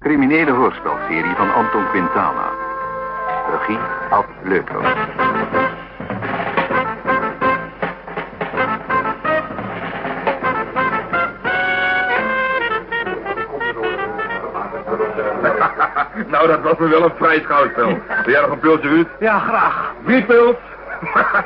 Criminele hoorspelserie van Anton Quintana. Regie Ad Leupler. nou, dat was me wel een vrij schouwspel. Wil jij nog een pilsje, Ruud? Ja, graag. Pils?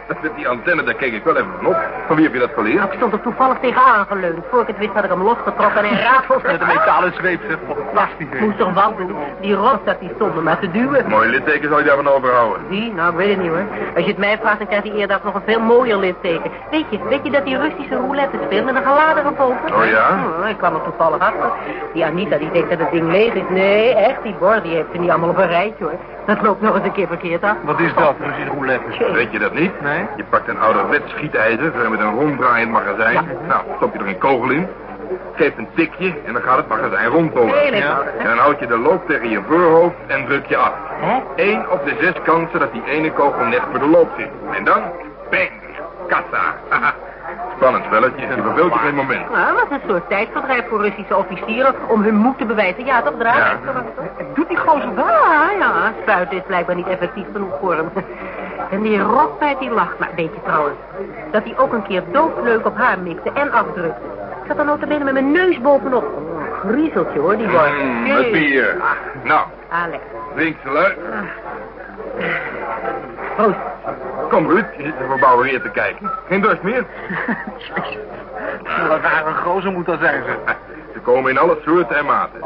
dat is die antenne, daar keek ik wel even van op. Van wie heb je dat geleerd? Ik stond er toevallig tegenaan geleund. Voor ik het wist had ik hem losgetrokken en raadsels Met een metalen zweep, zeg. Fantastisch? Moest toch wat doen? Die rotstad die stond maar te duwen. Mooi litteken zal je daarvan overhouden. Die? Nou, ik weet het niet hoor. Als je het mij vraagt, dan krijgt hij eerder nog een veel mooier litteken. Weet je, weet je dat die Russische roulette speelt met een geladen gepoker? Oh ja? Hm, ik kwam er toevallig achter. Die Anita die denkt dat het ding leeg is. Nee, echt, die bord die heeft ze niet allemaal op een rijtje hoor. Dat loopt nog eens een keer verkeerd af. Wat is dat, Russisch roulette? Weet je dat niet? Nee? Je pakt een ouderwets schietijzer met een ronddraaiend magazijn. Nou, stop je er een kogel in. Geeft een tikje en dan gaat het magazijn rondtollen. Heel eenvoudig, En dan houd je de loop tegen je voorhoofd en druk je af. Eén op de zes kansen dat die ene kogel net voor de loop zit. En dan, bang, kassa. Spannend spelletje, je verveelt je geen moment. Nou, dat was een soort tijdverdrijf voor Russische officieren om hun moed te bewijzen. Ja, toch, draai? Ja. Doet die gozer wel? Ja, ja, spuiten is blijkbaar niet effectief genoeg voor hem. En die rottijd die lacht. Maar weet je trouwens, dat hij ook een keer doodleuk op haar mikte en afdrukte. Ik zat dan ook benen met mijn neus bovenop. Oh, griezeltje hoor, die boy. Mm, het bier. Nou, Ah, lekker. drink ze lui. Proost. Kom Ruud, je zit er verbouwereerd te kijken. Geen dorst meer? Wat een rare gozer moet dat zijn, ze. Ze komen in alle soorten en maten.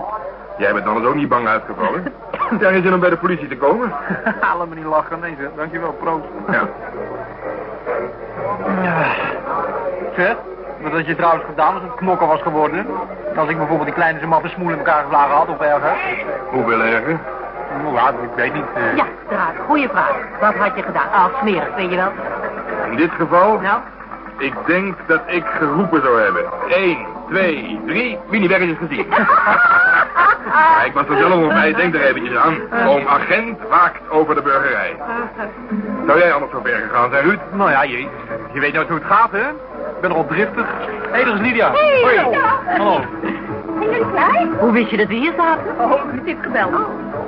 Jij bent anders ook niet bang uitgevallen. Daar is je om bij de politie te komen. Haal me niet lachen, nee, zeg. Dankjewel, proost. Ja. Zeg, wat had je trouwens gedaan als het knokker was geworden? Als ik bijvoorbeeld die kleine mappe smoel in elkaar geslagen had, of erger? Hoeveel erger? Nou, ja, ik weet niet. eh. Ja, draak, goeie vraag. Wat had je gedaan? Ah, smerig, weet je wel. In dit geval, Nou, ik denk dat ik geroepen zou hebben. 1, 2, 3, wie niet weg is gezien. Ja, ik was er zelf nog bij, denk er eventjes aan. Oom agent waakt over de burgerij. Zou jij anders zo ver gegaan zijn, Ruud? Nou ja, je, je weet nooit hoe het gaat, hè? Ik ben nogal driftig. Hé, hey, daar is Lydia. Hey, Hoi. Lydia. Hallo. Zijn jullie klaar? hoe wist je dat we hier zaten? Oh, u heeft gebeld.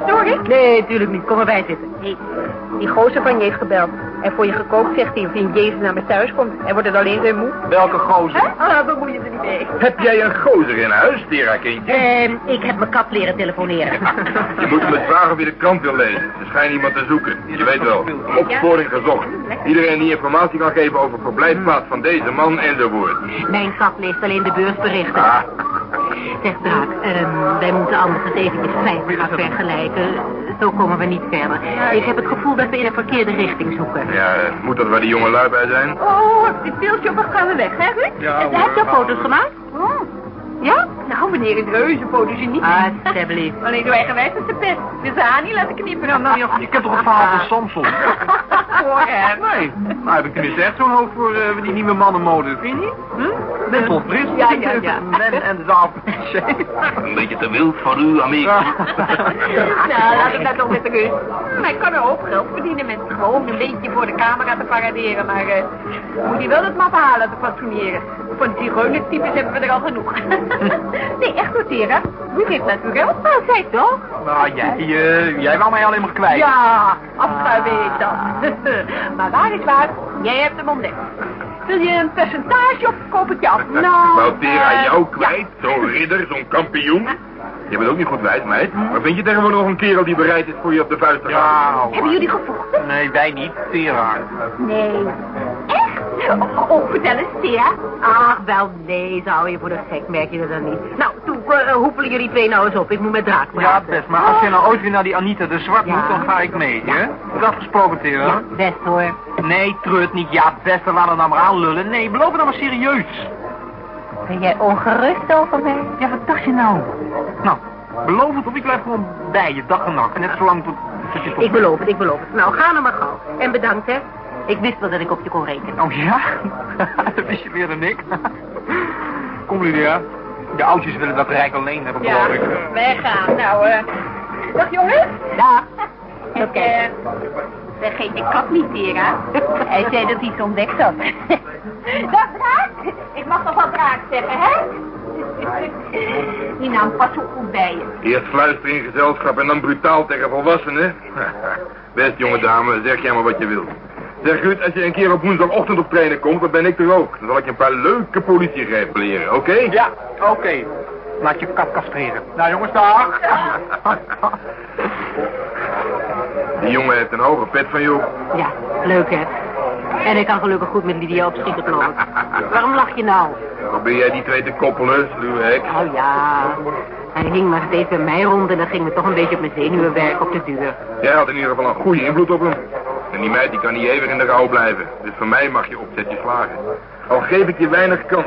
Stoor ik? Nee, tuurlijk niet. Kom erbij zitten. Hey, die gozer van je heeft gebeld. En voor je gekookt zegt hij of hij in Jezus naar me thuis komt. En wordt het alleen weer moe. Welke gozer? Hè? Ah, bemoei je er niet mee. Heb jij een gozer in huis, Tera kindje? Ehm, ik heb mijn kat leren telefoneren. Je moet hem eens vragen of hij de krant wil lezen. Ze schijnen iemand te zoeken. Je weet wel, opsporing gezocht. Iedereen die informatie kan geven over verblijfplaats van deze man enzovoort. Mijn kat leest alleen de beursberichten. Ah, Zeg Draak, ehm, wij moeten anders het eventjes feiten gaan vergelijken. Zo komen we niet verder. Ik heb het gevoel dat we in een verkeerde richting zoeken. ja, eh, moet dat waar die jonge lui bij zijn? Oh, dit beeldje op gaan we weg, hè, Ruud? Ja, Heb jij hoor. foto's gemaakt? Oh. Ja? Nou, meneer is reuze fotogeniek. Alsjeblieft. Alleen zo eigenwijs als de pest. Dus ze haar niet laten knippen dan dan. Je kent toch het verhaal van Samson? Voor hem. Nee, nou heb ik tenminste echt zo'n hoofd voor eh, die nieuwe mannenmode, vind je niet? Hm? Net zoals Fris. Ja, ja, ja. Men en de zaal. Een beetje te wild voor u, Amerika. Nou, laat ik dat toch met de rust. Maar ik kan er ook geld verdienen met gewoon een beetje voor de camera te paraderen. Maar eh, moet hij wel het map halen te fatsoeneren. Van die types hebben we er al genoeg. Nee, echt hoor, Tera. Wie geeft natuurlijk wel Nou, zij toch? Nou, jij, eh, jij wou mij alleen maar kwijt. Ja, afschuiven heet dat. maar waar is waar, jij hebt hem ontdekt. Wil je een percentage of koop ik je af? Nou, Wou Tera eh, jou kwijt? Zo'n ridder, zo'n kampioen? Je bent ook niet goed wijs, meid. Maar vind je tegenwoordig nog een kerel die bereid is voor je op de vuist te gaan? Ja. Hebben jullie gevochten? Nee, wij niet. Tera. Nee. Oh, oh, vertel eens, Tera. Ach, wel nee, zou je voor de gek, merk je dat dan niet. Nou, toen uh, hoepelen jullie twee nou eens op. Ik moet met Draak Ja, praten. best. Maar als je nou ooit weer naar die Anita de Zwart Ja. moet, dan ga ik mee, hè? Dat is afgesproken, Tera. Ja, best hoor. Nee, treurt niet. Ja, best, laat het nou maar aanlullen. Nee, beloof het nou maar serieus. Ben jij ongerust over mij? Ja, wat dacht je nou? Nou, beloof het of ik blijf gewoon bij je, dag en nacht. Net zolang tot, tot je tot... Ik beloof het, ik beloof het. Nou, ga nou maar gauw. En bedankt, hè. Ik wist wel dat ik op je kon rekenen. Oh ja? dat wist je meer dan ik. Kom, Lydia. De oudjes willen dat rijk alleen hebben, Ja, geloof ik. wij gaan. Nou, eh... dag jongens. Dag. Ik, eh... Vergeet de kat niet, Tera. Hij zei dat hij iets ontdekt had. dag, Draak. Ik mag nog wel Draak zeggen, hè? Die naam past zo goed bij je. Eerst fluisteren in gezelschap en dan brutaal tegen volwassenen. Best, jonge dame, zeg jij maar wat je wilt. Zeg Ruud, als je een keer op woensdagochtend op trainen komt, dan ben ik er ook. Dan zal ik je een paar leuke politiegrepen leren, oké? Ja, oké. Laat je kat castreren. Nou jongens, dag. Die jongen heeft een hoge pet van jou. Ja, leuk hè. En ik kan gelukkig goed met Lydia opschieten, geloof ik. Waarom lach je nou? Probeer jij die twee te koppelen, sluwe hek? Oh ja, hij hing maar steeds bij mij rond en dan ging me toch een beetje op mijn zenuwen werken op de duur. Jij had in ieder geval een goede invloed op hem. En die meid die kan niet eeuwig in de rouw blijven. Dus voor mij mag je opzetje slagen. Al geef ik je weinig kans.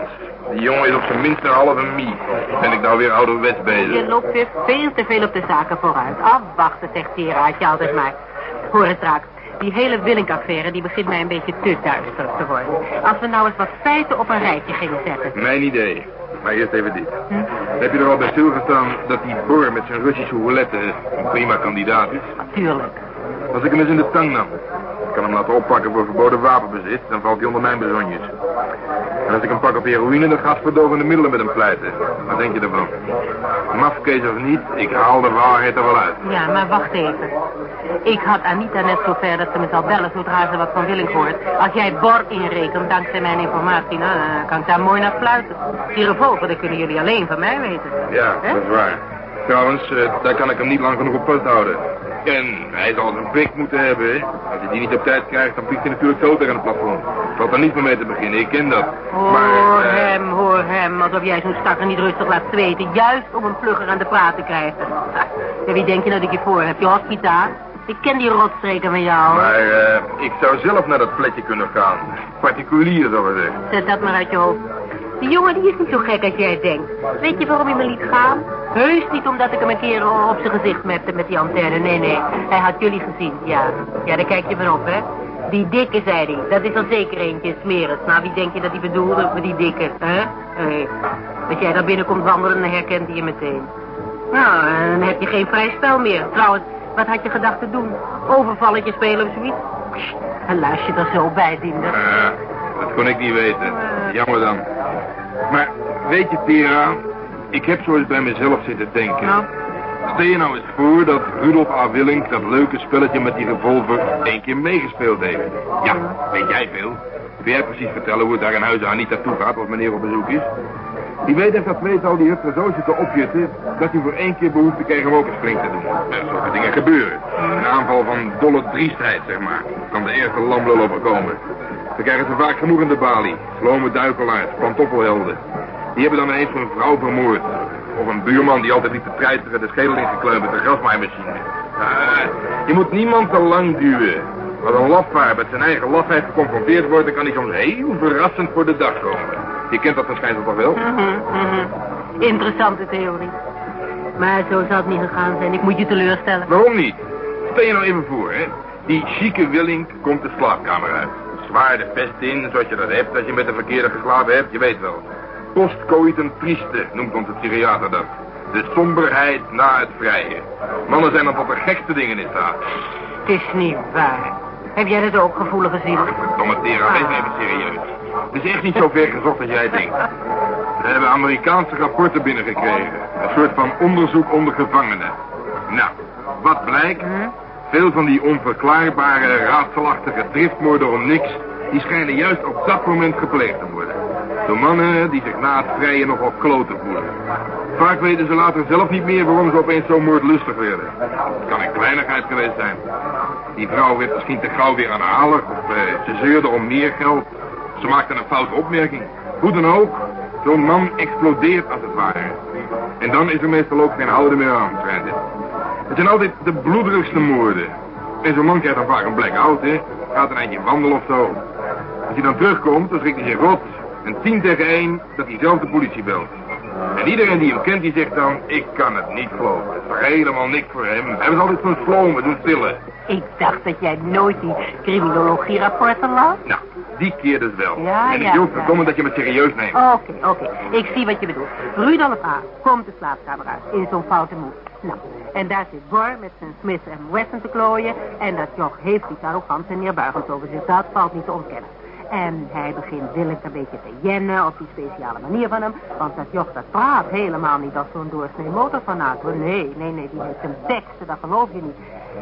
Die jongen is op zijn minst een halve mie. Ben ik nou weer ouderwets Je bezig. loopt weer veel te veel op de zaken vooruit. Afwachten, zegt Tera, had je altijd maar. Hoor eens straks. Die hele Willink-affaire die begint mij een beetje te duister te worden. Als we nou eens wat feiten op een rijtje gingen zetten. Mijn idee. Maar eerst even dit. Heb je er al bij stilgestaan dat die Bor met zijn Russische roulette een prima kandidaat is? Natuurlijk. Als ik hem eens in de tang nam. Ik kan hem laten oppakken voor verboden wapenbezit, dan valt hij onder mijn bezonjes. En als ik hem pak op heroïne, dan gaat verdovende middelen met hem pleiten. Wat denk je ervan? Mafkees of niet, ik haal de waarheid er wel uit. Ja, maar wacht even. Ik had Anita net zover dat ze me zal bellen zodra ze wat van Willink hoort. Als jij Bor inrekent dankzij mijn informatie, nou, dan kan ik daar mooi naar fluiten. Die revolver, dat kunnen jullie alleen van mij weten. Ja, dat is waar. Trouwens, eh, daar kan ik hem niet lang genoeg op vasthouden. En hij zal zijn prik moeten hebben, hè. Als hij die niet op tijd krijgt, dan vliegt hij natuurlijk zo tegen het plafond. Valt er niet meer mee te beginnen, ik ken dat. Hoor Maar, eh, hem, hoor hem, alsof jij zo'n stakker niet rustig laat zweten. Juist om een plugger aan de praat te krijgen. Ja, wie denk je dat ik je voor heb? Je hospitaal? Ik ken die rotstreken van jou. Maar eh, ik zou zelf naar dat plekje kunnen gaan. Particulier, zou ik zeggen. Zet dat maar uit je hoofd. Die jongen die is niet zo gek als jij denkt. Weet je waarom hij me liet gaan? Heus niet omdat ik hem een keer op zijn gezicht mepte met die antenne. Nee, nee. Hij had jullie gezien, ja. Ja, daar kijk je van op, hè. Die dikke, zei hij. Dat is er zeker eentje, smerig. Nou, wie denk je dat hij bedoelde met die dikke, hè? Eh, als jij daar binnenkomt wandelen, dan herkent hij je meteen. Nou, dan heb je geen vrij spel meer. Trouwens, wat had je gedacht te doen? Overvalletje spelen of zoiets? En luister je er zo bij, Dinder. Eh, dat kon ik niet weten. Jammer dan. Maar weet je, Tera, ik heb zo eens bij mezelf zitten denken. Nou? Stel je nou eens voor dat Rudolf A. Willink dat leuke spelletje met die revolver één keer meegespeeld heeft. Ja, weet jij veel? Kun jij precies vertellen hoe het daar in huis aan Anita toe gaat als meneer op bezoek is? Die weet heeft dat tweetal die er zo zitten opjutten dat hij voor één keer behoefte kreeg om ook eens flink te doen. Er zulke dingen gebeuren. Een aanval van dolle driestheid, zeg maar. Kan de eerste lamblul overkomen. Dan krijgen ze vaak genoeg in de balie. Slome duikelaars, pantoffelhelden. Die hebben dan ineens een vrouw vermoord. Of een buurman die altijd liep te treiteren de schedel ingekleumd met de grasmaaimachine. Ah, je moet niemand te lang duwen. Als een lafaard met zijn eigen lafheid geconfronteerd wordt... dan kan hij soms heel verrassend voor de dag komen. Je kent dat waarschijnlijk toch wel? Mhm, mhm. Interessante theorie. Maar zo zal het niet gegaan zijn. Ik moet je teleurstellen. Waarom niet? Stel je nou even voor, hè. Die chique Willink komt de slaapkamer uit. Zwaar de vest in, zoals je dat hebt als je met de verkeerde geslapen hebt, je weet wel. Postcoitum trieste, noemt onze psychiater dat. De somberheid na het vrije. Mannen zijn dan tot de gekste dingen in staat. Het is niet waar. Heb jij dat ook, gevoelige ziel? Verdomme Tera, wees nou even serieus. Het is echt niet zo ver gezocht als jij denkt. We hebben Amerikaanse rapporten binnengekregen. Een soort van onderzoek onder gevangenen. Nou, wat blijkt? Veel van die onverklaarbare, raadselachtige driftmoorden om niks... die schijnen juist op dat moment gepleegd te worden. Door mannen die zich na het vrije nogal kloten voelen. Vaak weten ze later zelf niet meer waarom ze opeens zo moordlustig werden. Het kan een kleinigheid geweest zijn. Die vrouw werd misschien te gauw weer aanhalig... of eh, ze zeurde om meer geld... Ze maakte een foute opmerking. Hoe dan ook, zo'n man explodeert als het ware. En dan is er meestal ook geen houden meer aan, schijnt het. Het zijn altijd de bloederigste moorden. En zo'n man krijgt dan vaak een blackout, hè. Gaat een eindje wandelen of zo. Als hij dan terugkomt, dan schrikt hij zich rot. En tien tegen één dat hij zelf de politie belt. En iedereen die hem kent, die zegt dan... Ik kan het niet geloven. Het is toch helemaal niks voor hem. Hij was altijd zo'n slomen, doen stillen. Ik dacht dat jij nooit die criminologie-rapporten las. Nou, die keer dus wel. Ja, en ik ja, wil ja. verdomme dat je me serieus neemt. Oké, oké. Ik zie wat je bedoelt. Rudolf A. komt de slaapkamer uit in zo'n foute moed. Nou, en daar zit Bor met zijn Smith en Wesson te klooien. En dat joch heeft iets arrogants en neerbuigends over zich. Dat valt niet te ontkennen. En hij begint Willink een beetje te jennen op die speciale manier van hem. Want dat joch dat praat helemaal niet als zo'n doorsnee motorfanaat. Nee, nee, nee, die heeft een teksten, dat geloof je niet.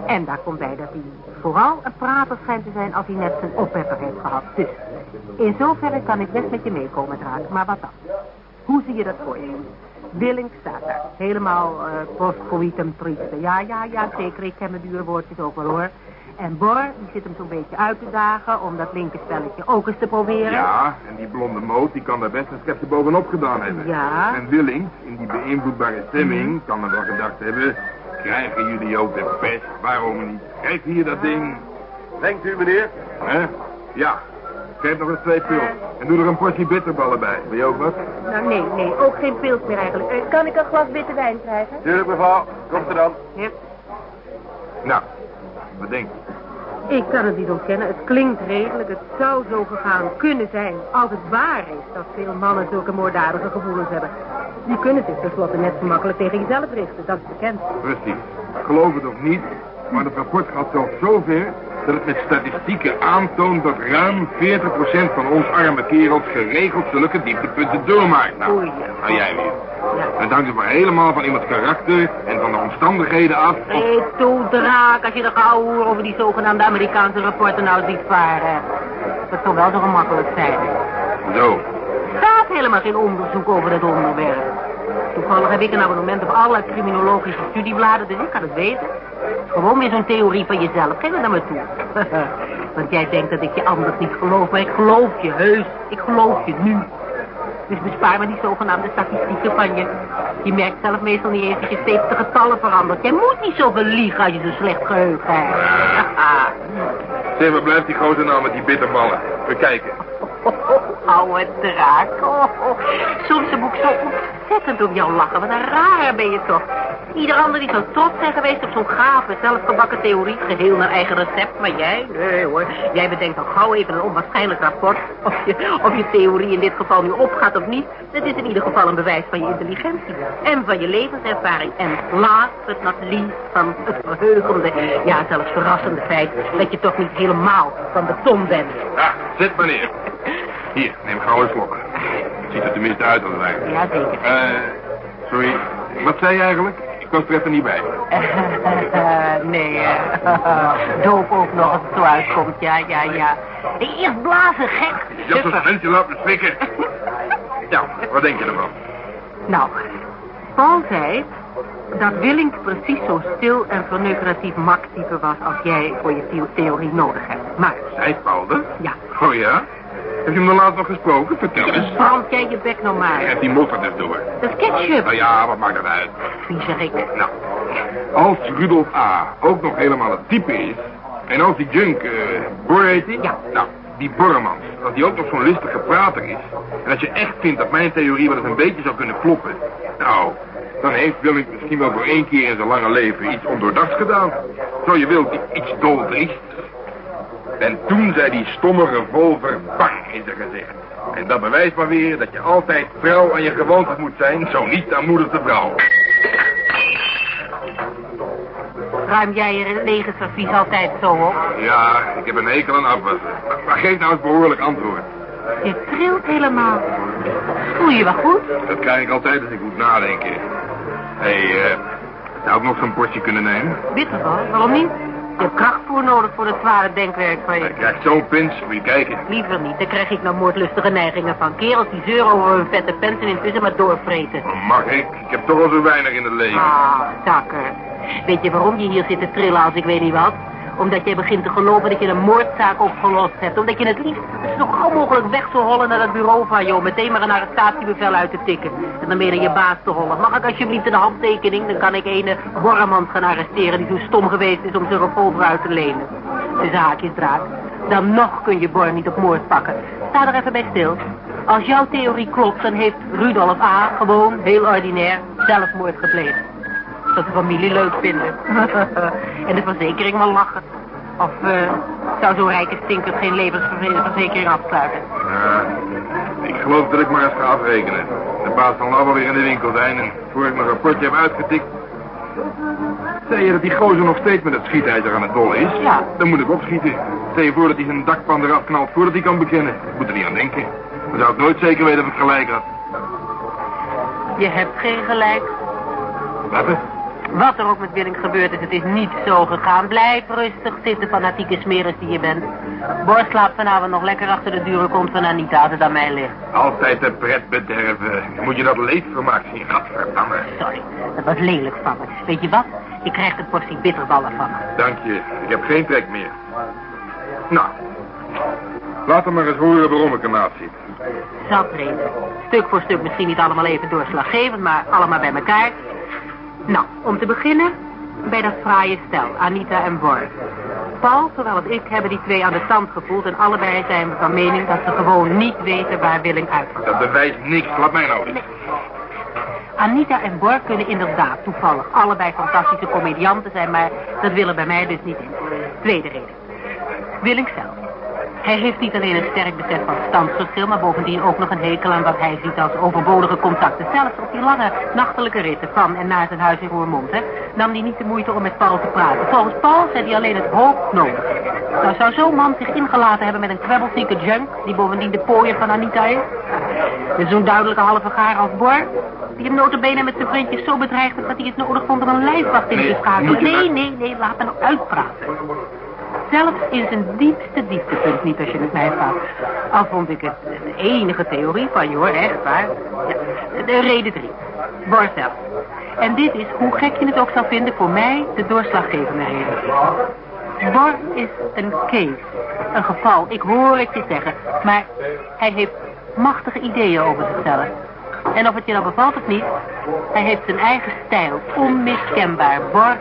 En daar komt bij dat hij vooral een prater schijnt te zijn als hij net zijn opheffer heeft gehad. Dus, in zoverre kan ik best met je meekomen, Draak. Maar wat dan? Hoe zie je dat voor je? Willink staat daar. Helemaal uh, postcoitum trieste. Ja, ja, ja, zeker. Ik ken mijn dure woordjes ook wel hoor. En Bor, die zit hem zo'n beetje uit te dagen om dat linkerspelletje ook eens te proberen. Ja, en die blonde moot, die kan daar best een schepje bovenop gedaan hebben. Ja. En Willink, in die beïnvloedbare stemming, kan er wel gedacht hebben... Krijgen jullie ook de pest? Waarom niet? Kijk hier dat ding. Denkt u, meneer? Hè? Ja. Geef nog eens twee pils. En doe er een portie bitterballen bij. Wil je ook wat? Nou, nee, nee, ook geen pils meer eigenlijk. Eh, kan ik een glas witte wijn krijgen? Tuurlijk, mevrouw. Komt er dan. Ja. Nou, wat denk je? Ik kan het niet ontkennen. Het klinkt redelijk. Het zou zo gegaan kunnen zijn als het waar is dat veel mannen zulke moorddadige gevoelens hebben. Die kunnen zich tenslotte net zo makkelijk tegen jezelf richten. Dat is bekend. Precies. Geloof het of niet, maar het rapport gaat zelfs zover dat het met statistieken aantoont dat ruim 40% van ons arme kerels geregeld zulke dieptepunten doormaakt. Nou, Oei. nou jij weer. Ja. Het hangt maar helemaal van iemands karakter en van de omstandigheden af. Of... Hé, toe draak, als je de gauw over die zogenaamde Amerikaanse rapporten nou ziet varen. Dat zou wel zo gemakkelijk zijn. Zo. Er staat helemaal geen onderzoek over dat onderwerp. Toevallig heb ik een abonnement op alle criminologische studiebladen, dus ik kan het weten. Gewoon weer zo'n theorie van jezelf. Geef het naar me toe. Want jij denkt dat ik je anders niet geloof, maar ik geloof je heus. Ik geloof je nu. Dus bespaar me die zogenaamde statistieken van je. Je merkt zelf meestal niet eens dat je steeds de getallen verandert. Jij moet niet zoveel liegen als je zo'n slecht geheugen hebt. Zeg, waar blijft die gozer nou met die bitterballen? We kijken. Oude draak. Oh. Soms moet ik zo ontzettend om jou lachen. Wat een raar ben je toch. Ieder ander die zou trots zijn geweest op zo'n gave, zelfgebakken theorie. Geheel naar eigen recept. Maar jij? Nee hoor. Jij bedenkt al gauw even een onwaarschijnlijk rapport. Of je, of je theorie in dit geval nu opgaat of niet. Dat is in ieder geval een bewijs van je intelligentie. En van je levenservaring. En last but not least van het verheugende, ja zelfs verrassende feit... dat je toch niet helemaal van de tom bent. Ja, zet maar neer. Hier, neem gauw een slok. Ziet er tenminste uit als wij. Ja, zeker. Eh, sorry. Wat zei je eigenlijk? Ik was er even niet bij. nee, eh, doop ook nog als het zo uitkomt. Ja, ja, ja. Eerst blazen, gek. Mensen laat me schrikken. Ja, wat denk je ervan? Nou, Paul zei dat Willink precies zo stil en verneukeratief maktype was als jij voor je theo- theorie nodig hebt. Maar, Zei Paul dat? ja, Oh ja? Heb je hem dan laatst nog gesproken? Vertel eens. brand jij je bek nou maar. Geef die motor door. Dat ketchup. Nou ja, wat maakt dat uit? Viezerik. Nou, als Rudolf A. ook nog helemaal het type is... en als die junk, eh Bor heet die? Ja. Nou, die Borremans, als die ook nog zo'n listige prater is... en als je echt vindt dat mijn theorie wel eens een beetje zou kunnen kloppen... nou, dan heeft Willink misschien wel voor één keer in zijn lange leven iets ondoordachts gedaan. Zo je wilt, iets doldriests. En toen zei die stomme revolver bang in zijn gezicht. En dat bewijst maar weer dat je altijd trouw aan je gewoontes moet zijn, zo niet aan moeder te vrouw. Ruim jij je legerservies altijd zo op? Ja, ik heb een hekel aan afwassen. Maar, maar geef nou eens behoorlijk antwoord. Je trilt helemaal. Voel je wel goed? Dat krijg ik altijd als ik moet nadenken. Hé, hey, eh, zou ik nog zo'n portje kunnen nemen? Bitterbal, waarom niet? Je hebt krachtvoer nodig voor het zware denkwerk van je. Krijg zo'n pins, moet je kijken. Liever niet, daar krijg ik nou moordlustige neigingen van. Kerels die zeuren over hun vette pens en intussen maar doorvreten. Mag ik? Ik heb toch al zo weinig in het leven. Ah, zakker. Weet je waarom je hier zit te trillen als ik weet niet wat? Omdat jij begint te geloven dat je een moordzaak opgelost hebt. Omdat je het liefst zo gauw mogelijk weg zou hollen naar het bureau van je... om meteen maar een arrestatiebevel uit te tikken. En dan meer naar je baas te hollen. Mag ik alsjeblieft een handtekening? Dan kan ik ene Borremans gaan arresteren... die zo stom geweest is om zijn revolver uit te lenen. Dus haakjes draak. Dan nog kun je Bor niet op moord pakken. Sta er even bij stil. Als jouw theorie klopt, dan heeft Rudolf A. gewoon, heel ordinair, zelfmoord gepleegd. Dat de familie leuk vinden. en de verzekering wel lachen. Of eh, zou zo'n rijke stinker geen levensverzekering afsluiten? Ja, ik geloof dat ik maar eens ga afrekenen. De baas zal nou wel weer in de winkel zijn en voor ik mijn rapportje heb uitgetikt... Zei je dat die gozer nog steeds met het schietijzer aan het dollen is? Ja. Dan moet ik opschieten. Stel je voor dat hij zijn dakpan eraf knalt voordat hij kan bekennen. Ik moet er niet aan denken. Dan zou ik nooit zeker weten of ik gelijk had. Je hebt geen gelijk. Wat? Wat er ook met Willink gebeurd is, het is niet zo gegaan. Blijf rustig zitten, fanatieke smeris die je bent. Bor slaapt vanavond nog lekker achter de dure kont van Anita als het aan mij ligt. Altijd de pret bederven. Moet je dat leedvermaak zien, gadverdamme. Sorry, dat was lelijk van me. Weet je wat? Je krijgt een portie bitterballen van me. Dank je. Ik heb geen trek meer. Nou. Laat hem maar eens horen waarom ik ernaast zit. Zat reden. Stuk voor stuk misschien niet allemaal even doorslaggevend, maar allemaal bij elkaar. Nou, om te beginnen bij dat fraaie stel, Anita en Bor. Paul, zowel als ik, hebben die twee aan de tand gevoeld... en allebei zijn we van mening dat ze gewoon niet weten waar Willing uitkomt. Dat bewijst niks. Laat mij nou eens. Anita en Bor kunnen inderdaad toevallig allebei fantastische comedianten zijn... maar dat willen bij mij dus niet in. Tweede reden. Willink zelf. Hij heeft niet alleen een sterk besef van standsverschil... maar bovendien ook nog een hekel aan wat hij ziet als overbodige contacten. Zelfs op die lange nachtelijke ritten van en naar zijn huis in Roermond... Hè, nam hij niet de moeite om met Paul te praten. Volgens Paul zei hij alleen het hoofd nodig. Nou, zou zo'n man zich ingelaten hebben met een kwebbelzieke junk... die bovendien de pooier van Anita is? Met zo'n duidelijke halve gaar als Bor... die hem notabene met zijn vriendjes zo bedreigd dat hij het nodig vond om een lijfwacht in te schakelen. Nee, nee, nee, laat me nou uitpraten. Zelfs in zijn diepste dieptepunt niet als je het mij vraagt. Al vond ik het de enige theorie van je hoor, echt waar. Ja, de reden drie. Bor zelf. En dit is, hoe gek je het ook zal vinden, voor mij de doorslaggevende reden. Bor is een case. Een geval, ik hoor het je zeggen. Maar hij heeft machtige ideeën over zichzelf. En of het je nou bevalt of niet, hij heeft zijn eigen stijl. Onmiskenbaar. Bor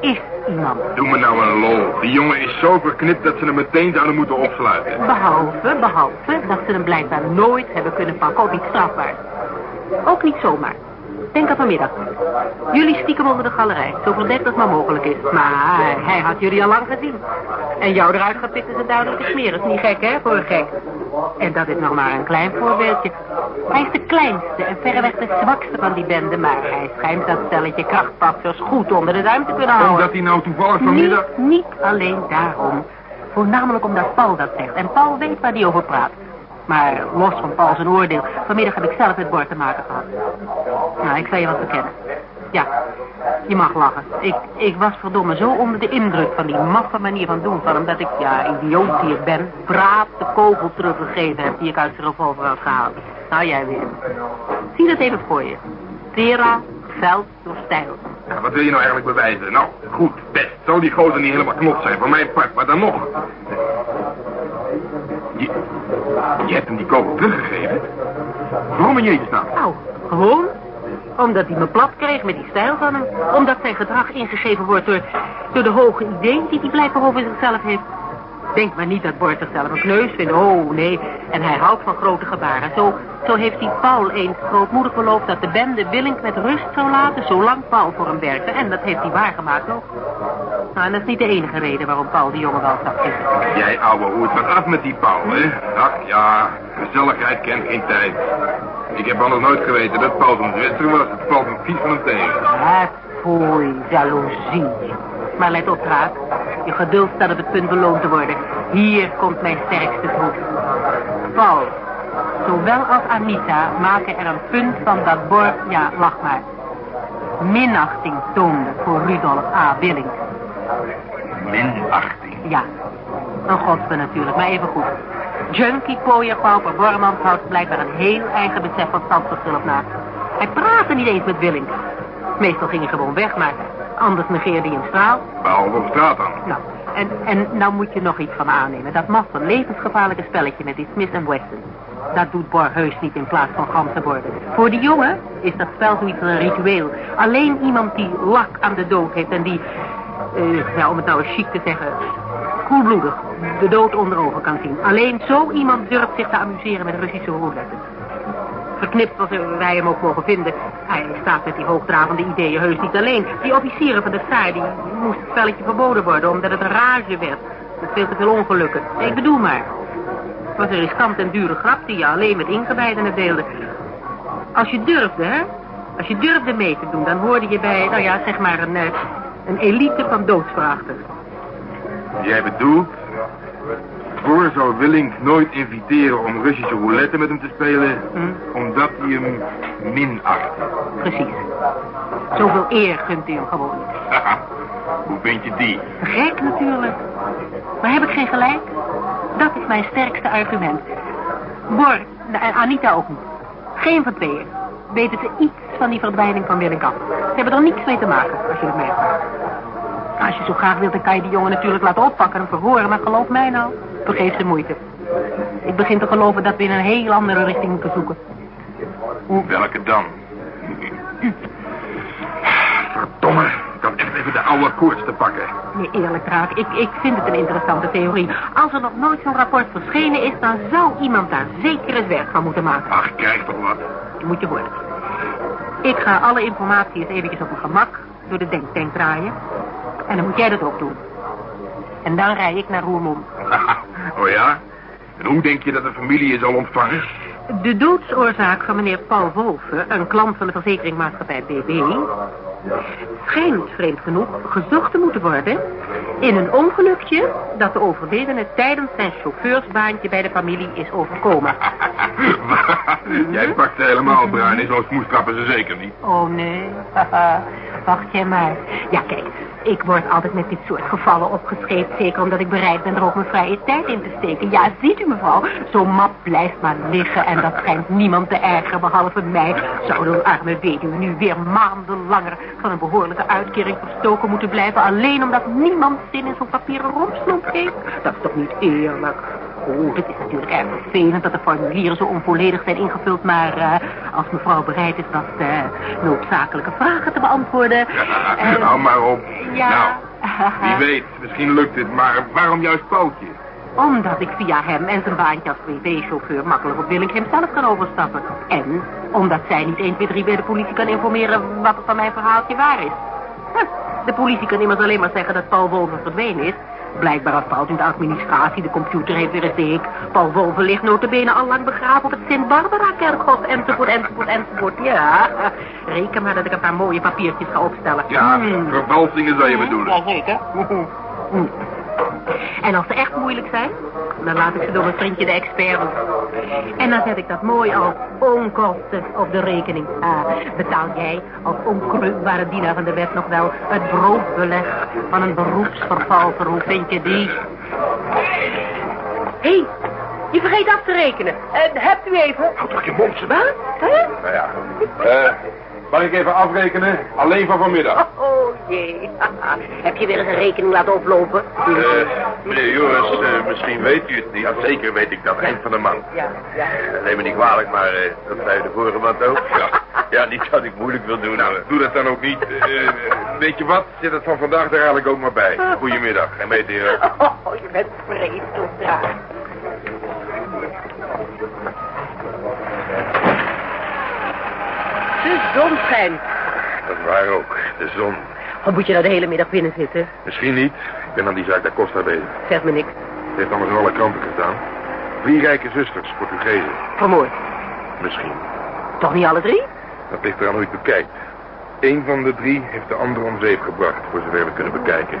is iemand. Doe me nou een lol. Die jongen is zo verknipt dat ze hem meteen zouden moeten opsluiten. Behalve, behalve dat ze hem blijkbaar nooit hebben kunnen pakken, ook niet strafbaar. Ook niet zomaar. Denk aan vanmiddag. Jullie stiekem onder de galerij, zo verdekt als maar mogelijk is. Maar hij had jullie al lang gezien. En jou eruit gepikt is een duidelijke smeer. Is niet gek, hè, voor een gek. En dat is nog maar een klein voorbeeldje. Hij is de kleinste en verreweg de zwakste van die bende, maar hij schijnt dat stelletje krachtpatsers goed onder de duim te kunnen houden. Omdat hij nou toevallig vanmiddag... Niet, niet alleen daarom. Voornamelijk omdat Paul dat zegt. En Paul weet waar hij over praat. Maar los van Paul zijn oordeel. Vanmiddag heb ik zelf het bord te maken gehad. Nou, ik zal je wat bekennen. Ja, je mag lachen. Ik, ik was verdomme zo onder de indruk van die maffe manier van doen van hem... dat ik, ja, idioot die ik ben, braaf de kogel teruggegeven heb... die ik uit zijn revolver had gehaald. Nou, jij weer. Zie dat even voor je. Vera, veld door stijl. Ja, wat wil je nou eigenlijk bewijzen? Nou, goed, best. Zal die gozer niet helemaal knot zijn, voor mijn part, maar dan nog. Je, je hebt hem die kogel teruggegeven? Waarom in Jezus naam? Nou, gewoon omdat hij me plat kreeg met die stijl van hem. Omdat zijn gedrag ingegeven wordt door, door de hoge ideeën die hij blijkbaar over zichzelf heeft. Denk maar niet dat Bort zichzelf een kneus vindt. Oh, nee. En hij houdt van grote gebaren. Zo, zo heeft hij Paul eens grootmoedig beloofd dat de bende Willink met rust zou laten... zolang Paul voor hem werkte. En dat heeft hij waargemaakt ook. Nou, en dat is niet de enige reden waarom Paul die jongen wel zag zitten. Jij ouwe hoed, wat af met die Paul, hè? Ach ja, gezelligheid kent geen tijd. Ik heb anders nooit geweten dat Paul een Zwitser was. Het valt me vies van hem tegen. Ah, foei, jaloezie. Maar let op, Raak. Je geduld staat op het punt beloond te worden. Hier komt mijn sterkste troef. Paul, zowel als Anita maken er een punt van dat Bor, ja, lach maar, minachting toonde voor Rudolf A. Willink. Minachting. Ja, een godste natuurlijk, maar even goed. Junkie, pooier, pauper, Bormans houdt blijkbaar een heel eigen besef van standverschil op na. Hij praatte niet eens met Willink. Meestal ging hij gewoon weg, maar anders negeerde hij een straal. Behalve op straat dan. Nou, en, en nou moet je nog iets van me aannemen. Dat maffe levensgevaarlijke spelletje met die Smith Wesson. Dat doet Bor heus niet in plaats van worden. Voor die jongen is dat spel zoiets van een ritueel. Alleen iemand die lak aan de dood heeft en die, eh, ja, om het nou eens chic te zeggen, koelbloedig de dood onder ogen kan zien. Alleen zo iemand durft zich te amuseren met Russische roulette. Verknipt als wij hem ook mogen vinden. Hij staat met die hoogdravende ideeën heus niet alleen. Die officieren van de Saar, die moest het spelletje verboden worden... omdat het een rage werd. Met veel te veel ongelukken. Ik bedoel maar. Het was een riskant en dure grap die je alleen met ingewijden deelde. Als je durfde, hè, Als je durfde mee te doen, dan hoorde je bij, nou ja, zeg maar een, eh, een elite van doodsverachters. Jij bedoelt... Voor zou Willink nooit inviteren om Russische roulette met hem te spelen... Hm. omdat hij hem minacht. Precies. Zoveel eer gunt hij hem gewoon. Hoe vind je die? Gek natuurlijk. Maar heb ik geen gelijk? Dat is mijn sterkste argument. Bor en Anita ook niet. Geen van tweeën. Weten ze iets van die verdwijning van Willem af. Ze hebben er niks mee te maken, als je het mij vraagt. Als je zo graag wilt, dan kan je die jongen natuurlijk laten oppakken en verhoren. Maar geloof mij nou, vergeef ze moeite. Ik begin te geloven dat we in een heel andere richting moeten zoeken. Welke dan? Verdomme, ik had echt even de oude koorts te pakken. Nee, eerlijk Draak, ik, ik vind het een interessante theorie. Als er nog nooit zo'n rapport verschenen is, dan zou iemand daar zeker eens werk van moeten maken. Ach, krijg toch wat. Moet je horen. Ik ga alle informatie eens eventjes op mijn gemak door de denktank draaien. En dan moet jij dat ook doen. En dan rij ik naar Roermond. oh ja? En hoe denk je dat de familie je zal ontvangen? De doodsoorzaak van meneer Paul Wolfe, een klant van de verzekeringmaatschappij BB... schijnt, vreemd genoeg, gezocht te moeten worden... in een ongelukje dat de overledene tijdens zijn chauffeursbaantje bij de familie is overkomen. Jij pakt ze helemaal bruin en zo smoes trappen ze zeker niet. Oh nee, wacht jij maar. Ja kijk, ik word altijd met dit soort gevallen opgeschreven, zeker omdat ik bereid ben er ook mijn vrije tijd in te steken. Ja, ziet u mevrouw, zo'n map blijft maar liggen en dat schijnt niemand te ergeren behalve mij. Zou een arme weduwe nu weer maanden langer van een behoorlijke uitkering verstoken moeten blijven, alleen omdat niemand zin in zo'n papieren rompslomp heeft? Dat is toch niet eerlijk? Oh, het is natuurlijk erg vervelend dat de formulieren zo onvolledig zijn ingevuld, maar eh, als mevrouw bereid is wat eh, noodzakelijke vragen te beantwoorden... eh, Hou maar op. ja. Nou, wie weet, misschien lukt het, maar waarom juist Paultje? Omdat ik via hem en zijn baantje als privéchauffeur makkelijk op Willingham zelf kan overstappen. En omdat zij niet 1, 2, 3 bij de politie kan informeren wat er van mijn verhaaltje waar is. Huh, De politie kan immers alleen maar zeggen dat Paul Wolver verdwenen is. Blijkbaar als fout in de administratie, de computer heeft weer eens de hik. Paul Wolver ligt notabene al lang begraven op het Sint-Barbara-kerkhof, enzovoort, enzovoort, enzovoort. Ja, reken maar dat ik een paar mooie papiertjes ga opstellen. Ja, Hmm. vervalsingen zou je bedoelen. Jazeker. En als ze echt moeilijk zijn, dan laat ik ze door mijn vriendje de expert doen. En dan zet ik dat mooi als onkosten op de rekening. Ah, betaal jij als onkreukbare dienaar van de wet nog wel het broodbeleg van een beroepsvervalser? Hoe vind je die? Hé, hey, je vergeet af te rekenen. Eh, hebt u even? Houd toch je mond, ze Wat? Huh? Nou ja, eh, mag ik even afrekenen? Alleen van vanmiddag. Oh jee. Heb je weer eens een rekening laten oplopen? Eh, meneer Joris, eh, misschien weet u het niet. Ja, zeker weet ik dat. Eind van de maand. Ja, ja. Eh, Neem me niet kwalijk, maar dat zei de vorige maand ook. Ja, ja niet dat ik moeilijk wil doen. Nou, doe dat dan ook niet. Weet je wat? Zet het van vandaag er eigenlijk ook maar bij. Goedemiddag. Meter hier. Oh, je bent vreselijk traag. De zon schijnt. Dat is waar ook. De zon. Of moet je nou de hele middag binnen zitten? Misschien niet. Ik ben aan die zaak da Costa bezig. Zeg me niks. Het heeft anders in alle kranten gestaan. Drie rijke zusters, Portugezen. Vermoord. Misschien. Toch niet alle drie? Dat ligt eraan hoe je het bekijkt. Eén van de drie heeft de andere om zeep gebracht, voor zover we kunnen bekijken.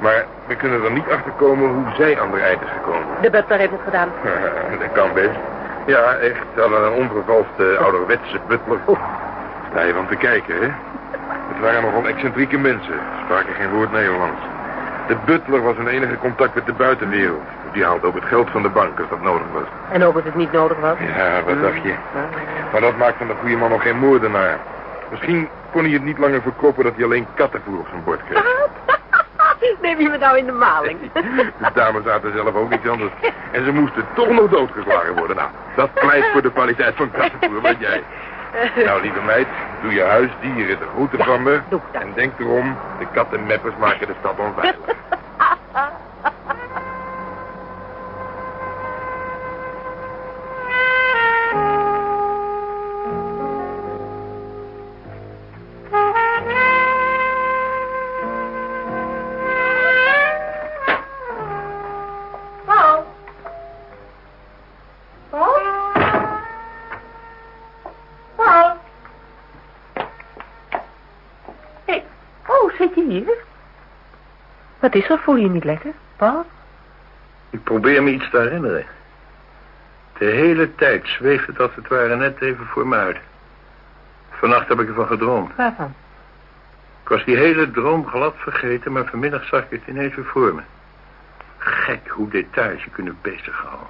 Maar we kunnen er niet achter komen hoe zij aan de eind is gekomen. De butler heeft het gedaan. dat kan best. Ja, echt. Ze hadden een onvervalste ouderwetse butler. Sta je van te kijken, hè? Het waren nogal excentrieke mensen. Spraken geen woord Nederlands. De butler was hun enige contact met de buitenwereld. Die haalde ook het geld van de bank als dat nodig was. En ook als het niet nodig was. Ja, wat dacht je? Maar dat maakt van de goede man nog geen moordenaar. Misschien kon hij het niet langer verkroppen dat hij alleen kattenvoer op zijn bord kreeg. Neem je me nou in de maling? De dames zaten zelf ook niks anders. En ze moesten toch nog doodgeslagen worden. Nou, dat pleit voor de kwaliteit van kattenvoer, weet jij. Nou, lieve meid, doe je huisdieren de groeten van me. En denk erom, de kattenmeppers maken de stad onveilig. Wat is er? Voel je je niet lekker, Paul? Ik probeer me iets te herinneren. De hele tijd zweeft het als het ware net even voor me uit. Vannacht heb ik ervan gedroomd. Waarvan? Ik was die hele droom glad vergeten, maar vanmiddag zag ik het ineens weer voor me. Gek hoe details je kunnen bezighouden.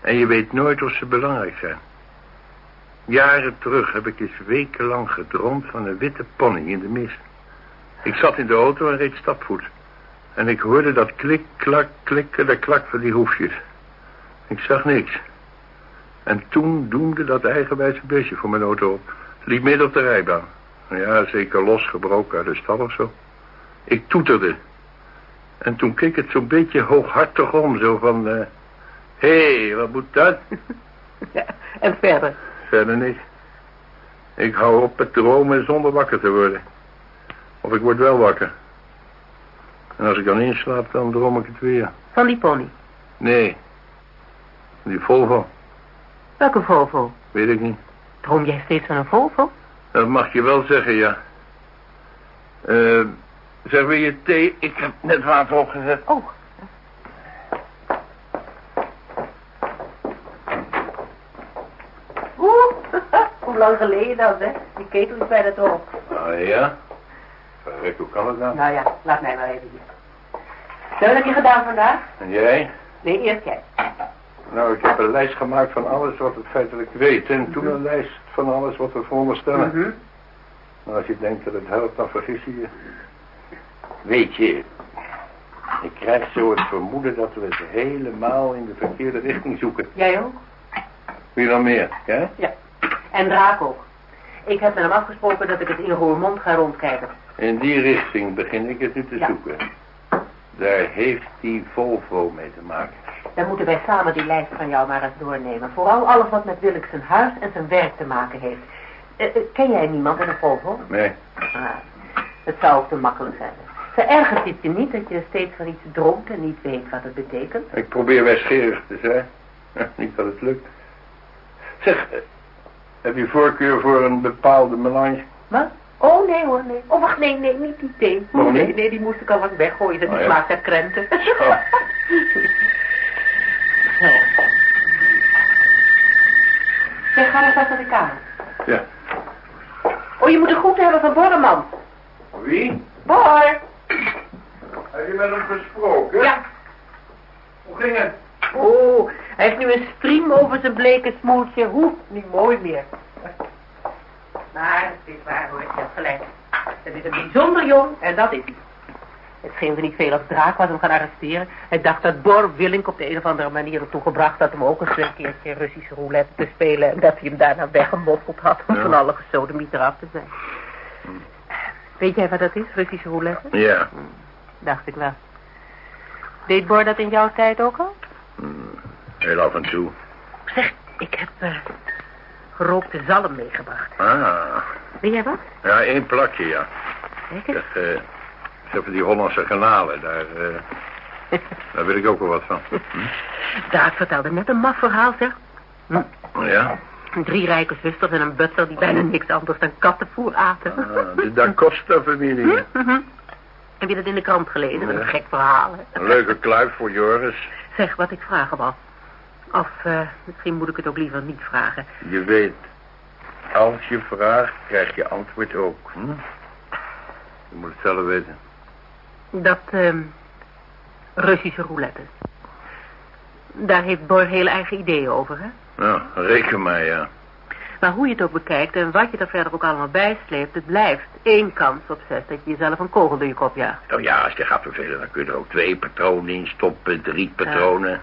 En je weet nooit of ze belangrijk zijn. Jaren terug heb ik eens wekenlang gedroomd van een witte pony in de mist. Ik zat in de auto en reed stapvoet. En ik hoorde dat klik, klak, klikken, de klak van die hoefjes. Ik zag niks. En toen doemde dat eigenwijze beestje voor mijn auto op. Liep midden op de rijbaan. Ja, zeker losgebroken uit de stal of zo. Ik toeterde. En toen keek het zo'n beetje hooghartig om, zo van... eh, Hé, hey, wat moet dat? Ja, en verder? Verder niet. Ik hou op met dromen zonder wakker te worden. Of ik word wel wakker. En als ik dan inslaap, dan droom ik het weer. Van die pony. Nee. Die Volvo, Welke Volvo? weet ik niet. Droom jij steeds van een Volvo? Dat mag je wel zeggen, ja. Eh, zeg, wil je thee? Ik heb net water opgezet. Oh. Oeh, hoe lang geleden dan, hè? Die ketel is bijna toch. Ah, ja? Verrek, hoe kan het nou? Nou ja, laat mij maar even hier. Zo, wat heb je gedaan vandaag? En jij? Nee, eerst jij. Nou, ik heb een lijst gemaakt van alles wat het feitelijk weet. En toen een lijst van alles wat we veronderstellen. Mhm. Nou, als je denkt dat het helpt, dan vergis je je. Weet je, ik krijg zo het vermoeden dat we het helemaal in de verkeerde richting zoeken. Jij ook? Wie dan meer, hè? Ja. En Draak ook. Ik heb met hem afgesproken dat ik het in Roermond ga rondkijken. In die richting begin ik het nu te Ja. zoeken. Daar heeft die Volvo mee te maken. Dan moeten wij samen die lijst van jou maar eens doornemen. Vooral alles wat met Willink zijn huis en zijn werk te maken heeft. Eh, eh, ken jij niemand in een Volvo? Nee, Ah, het zou ook te makkelijk zijn. Verergert het je niet dat je steeds van iets droomt en niet weet wat het betekent? ik probeer wijsgerig te zijn. Niet dat het lukt. Zeg, eh, heb je voorkeur voor een bepaalde melange? Wat? Oh, nee hoor, nee. Oh, wacht, nee, nee, niet die thee. Waarom nee, nee, die moest ik al lang weggooien. Dat Oh, die ja. krenten. Zo. Zeg, ga vast naar de kamer. Ja. Oh, je moet de groeten hebben van Borreman. Wie? Bor! Heb je met hem gesproken? Ja. Hoe ging het? Oh, hij heeft nu een stream over zijn bleke smoeltje. Hoe, niet mooi meer. Maar het is waar hoor, je hebt gelijk. Het is een bijzonder jong en dat is hij. Het scheen er niet veel als draak was hem gaan arresteren. Hij dacht dat Bor Willink op de een of andere manier ertoe gebracht had om ook eens een keertje Russische roulette te spelen. En dat hij hem daarna weggemoffeld had om Ja. van alle gesodemiet eraf te zijn. Weet jij wat dat is, Russische roulette? Ja. Dacht ik wel. Deed Bor dat in jouw tijd ook al? Hmm, Heel af en toe. Zeg, ik heb eh, gerookte zalm meegebracht. Ah. Weet jij wat? Ja, één plakje, ja. Kijk eens. Eh, zeg die Hollandse kanalen, daar, eh, daar wil ik ook wel wat van. Daad vertelde net een maf verhaal, zeg. Hm. Ja? Drie rijke zusters en een butler die bijna niks anders dan kattenvoer aten. Ah, de Da Costa-familie. Mhm. Heb je dat in de krant gelezen? Ja. Een gek verhaal. hè? Een leuke kluif voor Joris. Zeg, wat ik vragen wou. Of eh, misschien moet ik het ook liever niet vragen. Je weet, als je vraagt, krijg je antwoord ook. Hm? Je moet het zelf weten. Dat ehm, Russische roulette. Daar heeft Bor hele eigen ideeën over, hè? Nou, reken maar, ja. Maar hoe je het ook bekijkt en wat je er verder ook allemaal bij sleept, het blijft één kans op zes dat je jezelf een kogel door je kop jaagt. Nou ja, als je gaat vervelen, dan kun je er ook twee patronen in stoppen, drie patronen.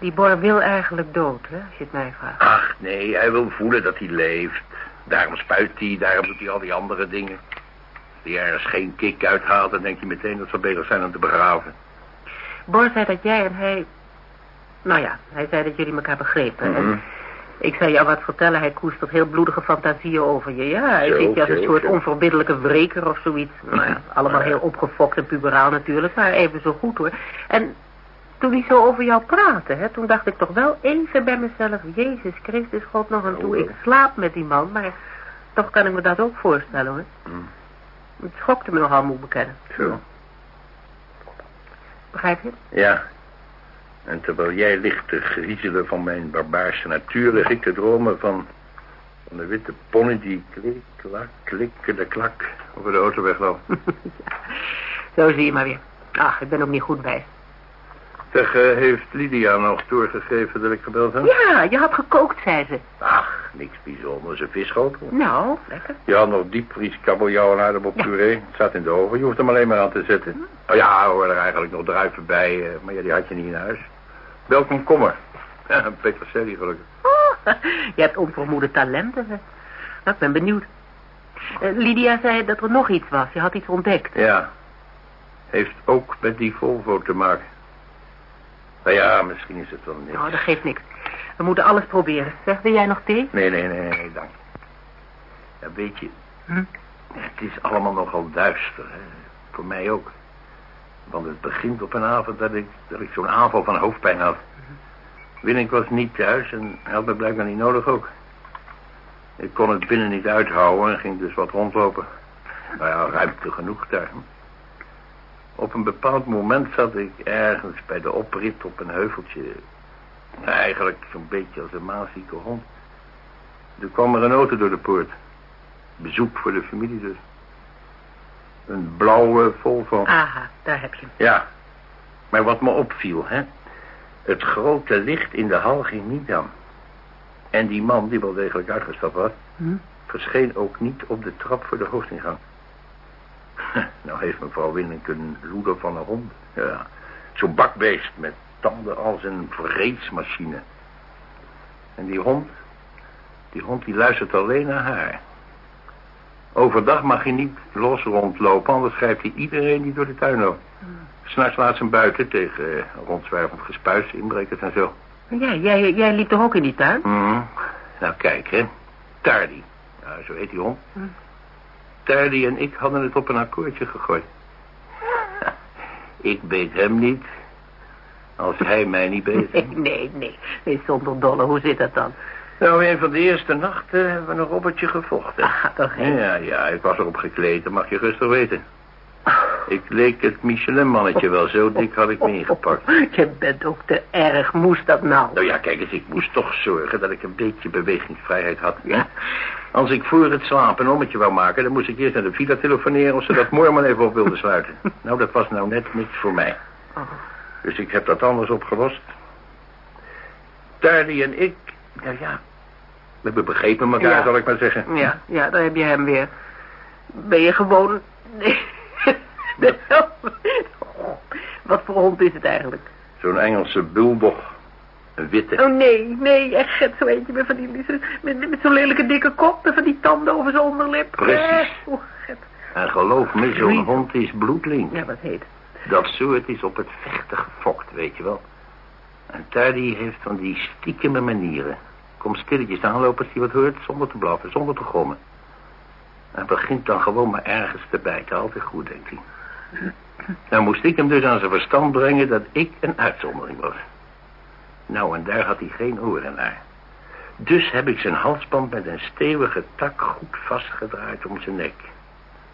Die Bor wil eigenlijk dood, hè, als je het mij vraagt. Ach, nee, hij wil voelen dat hij leeft. Daarom spuit hij, daarom doet hij al die andere dingen. Als hij ergens geen kick uithaalt, dan denk je meteen dat het beter zijn om te begraven. Bor zei dat jij en hij... Nou ja, hij zei dat jullie elkaar begrepen. Mhm. Ik zou jou wat vertellen, hij koestert heel bloedige fantasieën over je. Ja, hij ziet je als een soort onverbiddelijke wreker of zoiets. Nou ja, allemaal heel opgefokt en puberaal natuurlijk, maar even zo goed hoor. En toen hij zo over jou praatte, hè, toen dacht ik toch wel even bij mezelf... Jezus Christus, God nog aan toe, ik slaap met die man, maar toch kan ik me dat ook voorstellen hoor. Mm. Het schokte me nogal, moet ik bekennen. Zo. Begrijp je? Ja. En terwijl jij ligt te griezelen van mijn barbaarse natuur... lig ik te dromen van... van de witte pony die klik, klak, klik, de klak... over de autoweg loopt. Zo zie je maar weer. Ach, ik ben ook niet goed bij. Zeg, eh, heeft Lydia nog doorgegeven dat ik gebeld heb? Ja, je had gekookt, zei ze. Ach, niks bijzonders. Een visschotel. Nou, lekker. Je had nog diepvries kabeljauw en aardappelpuree. Het staat in de oven. Je hoeft hem alleen maar aan te zetten. Oh ja, er horen er eigenlijk nog druiven bij. eh, maar ja, die had je niet in huis. Welk komkommer. Ja, een peterselie gelukkig. Oh, je hebt onvermoede talenten. hè. Nou, ik ben benieuwd. Eh, Lydia zei dat er nog iets was. Je had iets ontdekt. Ja. Heeft ook met die Volvo te maken. Nou ja, misschien is het wel niks. Nou, dat geeft niks. We moeten alles proberen. Zeg, wil jij nog thee? Nee, nee, nee, nee, dank. Ja, weet je, Hm? het is allemaal nogal duister. Hè? Voor mij ook. Want het begint op een avond dat ik, dat ik zo'n aanval van hoofdpijn had. Winnik was niet thuis en had me blijkbaar niet nodig ook. Ik kon het binnen niet uithouden en ging dus wat rondlopen. Nou ja, ruimte genoeg daar. Op een bepaald moment zat ik ergens bij de oprit op een heuveltje. Nou, eigenlijk zo'n beetje als een maaszieke hond. Er kwam er een auto door de poort. Bezoek voor de familie dus. Een blauwe Volvo. Aha, daar heb je hem. Ja, maar wat me opviel, hè. Het grote licht in de hal ging niet aan. En die man, die wel degelijk uitgestapt was... Hm? verscheen ook niet op de trap voor de hoofdingang. nou heeft mevrouw Winning een loeder van een hond. Ja, zo'n bakbeest met tanden als een vreesmachine. En die hond, die hond die luistert alleen naar haar. Overdag mag hij niet los rondlopen, anders grijpt hij iedereen die door de tuin loopt. S'nachts laat ze hem buiten tegen eh, rondzwervend gespuis, inbrekers en zo. Ja, jij, jij liep toch ook in die tuin? Mhm. Nou, kijk, hè. Tardy. Nou, zo heet die hond. Hm. Tardy en ik hadden het op een akkoordje gegooid. ik beet hem niet. Als hij mij niet beet. Nee, nee, nee. nee. Zonder dolle, hoe zit dat dan? Nou, een van de eerste nachten hebben we een robbertje gevochten. Ah, toch. Ja, ja, ik was erop gekleed, dat mag je rustig weten. Ik leek het Michelin-mannetje wel, zo dik had ik me ingepakt. Je bent ook te erg. Moest dat nou? Nou ja, kijk eens, ik moest toch zorgen dat ik een beetje bewegingsvrijheid had. Ja. Als ik voor het slapen een ommetje wou maken, dan moest ik eerst naar de villa telefoneren of ze dat mooi maar even op wilden sluiten. Nou, dat was nou net niks voor mij. Oh. Dus ik heb dat anders opgelost. Tardy en ik, nou ja, we hebben begrepen elkaar, Ja. zal ik maar zeggen. Ja, ja, daar heb je hem weer. Ben je gewoon... Wat voor hond is het eigenlijk? Zo'n Engelse bulldog. Een witte. Oh nee, nee, echt zo eentje met van die met, met, zo'n lelijke dikke kop en van die tanden over zijn onderlip. Precies. Eh, get. En geloof me, zo'n hond is bloedlink. Ja, wat heet. Dat soort is op het vechten gefokt, weet je wel. En Tardy heeft van die stiekeme manieren. Komt stilletjes aanlopen als hij wat hoort, zonder te blaffen, zonder te grommen. En begint dan gewoon maar ergens te bijten. Altijd goed, denkt hij. Dan moest ik hem dus aan zijn verstand brengen dat ik een uitzondering was. Nou, en daar had hij geen oren naar. Dus heb ik zijn halsband met een stevige tak goed vastgedraaid om zijn nek.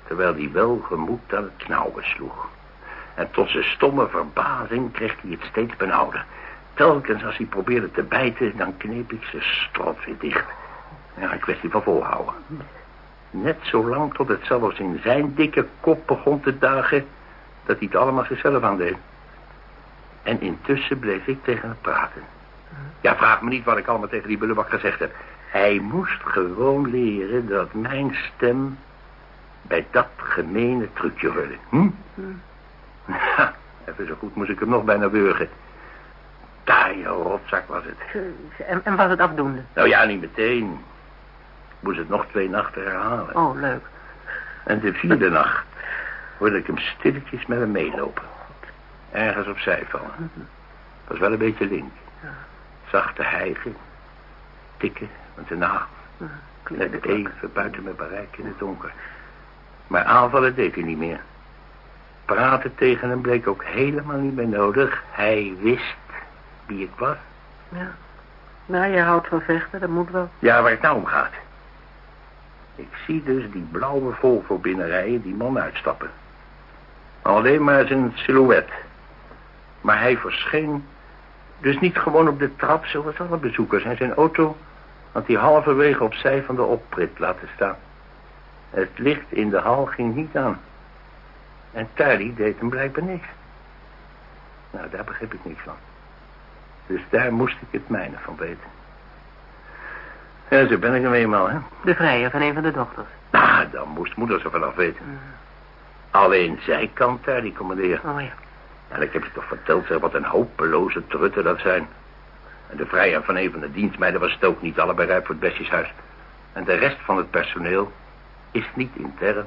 Terwijl hij welgemoed aan het knauwen sloeg. En tot zijn stomme verbazing kreeg hij het steeds benauwder. Telkens als hij probeerde te bijten, dan kneep ik zijn strot weer dicht. Ja, een kwestie van volhouden. Net zo lang tot het zelfs in zijn dikke kop begon te dagen... dat hij het allemaal zichzelf aandeed. En intussen bleef ik tegen hem praten. Ja, vraag me niet wat ik allemaal tegen die bullebak gezegd heb. Hij moest gewoon leren dat mijn stem bij dat gemene trucje hoorde. Hm? Ja, even zo goed moest ik hem nog bijna burgen. Taaie rotzak was het. En, en was het afdoende? Nou ja, niet meteen. Moest het nog twee nachten herhalen. Oh, leuk. En de vierde nacht hoorde ik hem stilletjes met hem meelopen. Ergens opzij vallen. Was wel een beetje link. Zachte hijgen. Tikken met de nagel. Net even buiten mijn bereik in het donker. Maar aanvallen deed hij niet meer. Praten tegen hem bleek ook helemaal niet meer nodig. Hij wist wie ik was. Ja. Nou, je houdt van vechten, dat moet wel. Ja, waar het nou om gaat. Ik zie dus die blauwe Volvo binnenrijden, die man uitstappen. Alleen maar zijn silhouet. Maar hij verscheen dus niet gewoon op de trap zoals alle bezoekers. En zijn auto had hij halverwege opzij van de oprit laten staan. Het licht in de hal ging niet aan. En Tally deed hem blijkbaar niks. Nou, daar begreep ik niks van. Dus daar moest ik het mijne van weten. Ja, zo ben ik hem eenmaal, hè. De vrijer van een van de dochters. Nou, dan moest moeder ze vanaf weten. Alleen zij kan Tally commanderen. Oh ja. En ik heb je toch verteld, zeg, wat een hopeloze trutten dat zijn. En de vrijer van een van de dienstmeiden was het ook niet allebei rijp voor het bestjeshuis. En de rest van het personeel is niet intern.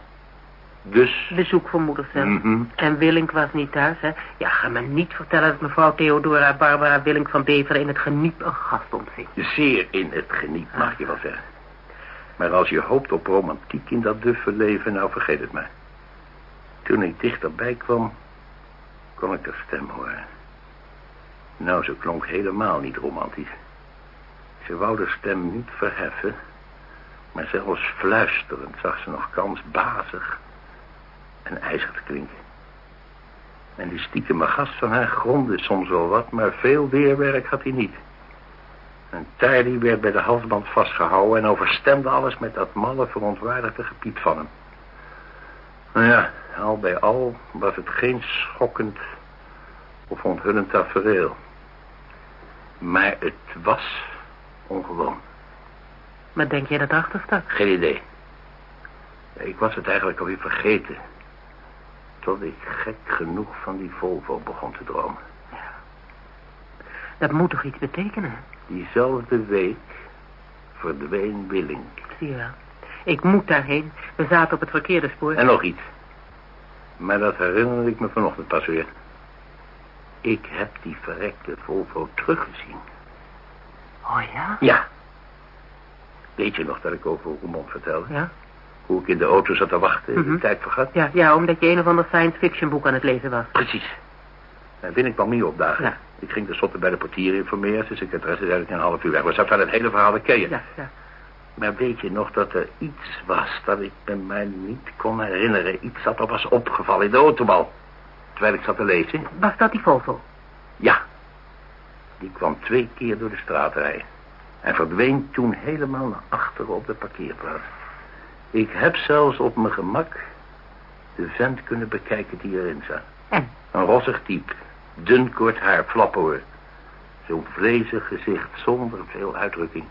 Dus... Bezoek van moeder zelf. Mhm. En Willink was niet thuis, hè? Ja, ga me niet vertellen dat mevrouw Theodora Barbara Willink van Beveren in het geniep een gast ontving. Zeer in het geniet, mag je wel zeggen. Maar als je hoopt op romantiek in dat duffe leven, nou vergeet het maar. Toen ik dichterbij kwam, kon ik haar stem horen. Nou, ze klonk helemaal niet romantisch. Ze wou de stem niet verheffen, maar zelfs fluisterend zag ze nog kans bazig en ijzig te klinken. En die stiekeme gast van haar grondde soms wel wat, maar veel weerwerk had hij niet. En Tally werd bij de halsband vastgehouden en overstemde alles met dat malle verontwaardigde gepiep van hem. Nou ja, al bij al was het geen schokkend of onthullend tafereel. Maar het was ongewoon. Maar denk jij dat achter staat? Geen idee. Ik was het eigenlijk alweer vergeten. Tot ik gek genoeg van die Volvo begon te dromen. Dat moet toch iets betekenen? Diezelfde week verdween Willink. Zie je wel. Ik moet daarheen. We zaten op het verkeerde spoor. En nog iets. Maar dat herinnerde ik me vanochtend pas weer. Ik heb die verrekte Volvo teruggezien. Oh ja? Ja. Weet je nog dat ik over Roermond vertelde? Ja? Hoe ik in de auto zat te wachten en Mhm. de tijd vergat? Ja, ja, omdat je een of ander science fiction boek aan het lezen was. Precies. En binnen kwam niet opdagen. Ja. Ik ging tenslotte bij de portier informeren. Zijn secretaresse zei dat ik een half uur weg. Zou van het hele verhaal ken je. Ja, ja. Maar weet je nog dat er iets was dat ik me mij niet kon herinneren? Iets dat er was opgevallen in de autobal. Terwijl ik zat te lezen. Was dat die Volvo? Ja. Die kwam twee keer door de straat rijden. En verdween toen helemaal naar achteren op de parkeerplaats. Ik heb zelfs op mijn gemak de vent kunnen bekijken die erin zat. En? Een rossig type. Dun kort haar, flaphoor. Zo'n vlezig gezicht zonder veel uitdrukking.